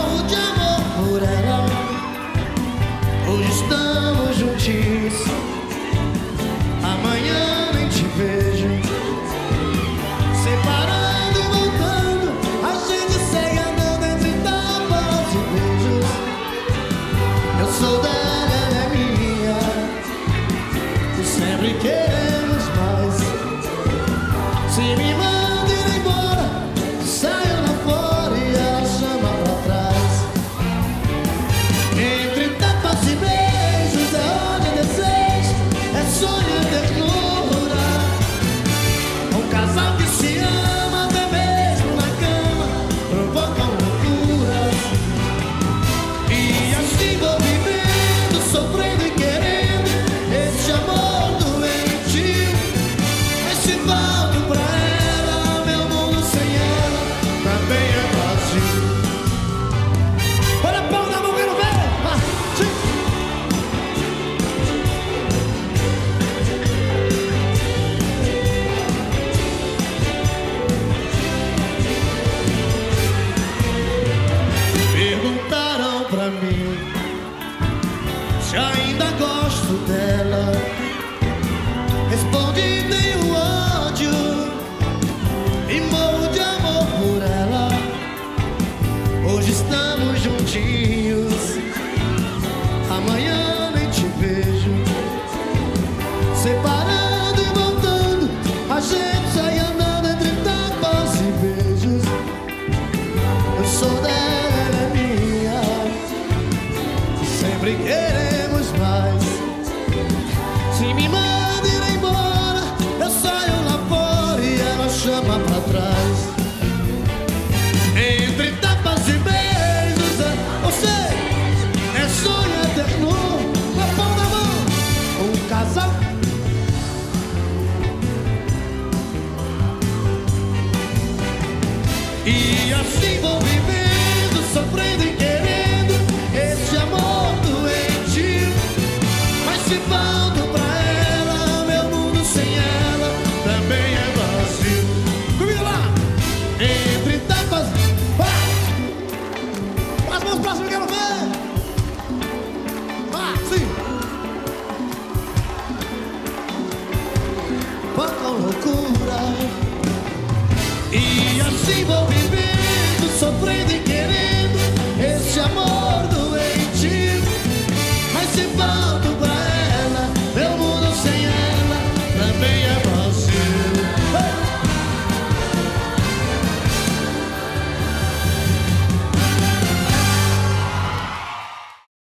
morro de amor por ela. Hoje estamos juntinhos, amanhã nem te vejo. Separando e voltando, a gente segue andando entre tapas e beijos. Eu sou dela, ela é minha, E sempre que vivendo, se E assim vou vivendo, sofrendo e querendo esse amor doente. Mas se volto pra ela, meu mundo sem ela também é vazio. Comigo lá! Entre tapas. Vai! As mãos pra cima, quero ver! Vai, sim! Quanta loucura! y así voy a vivir.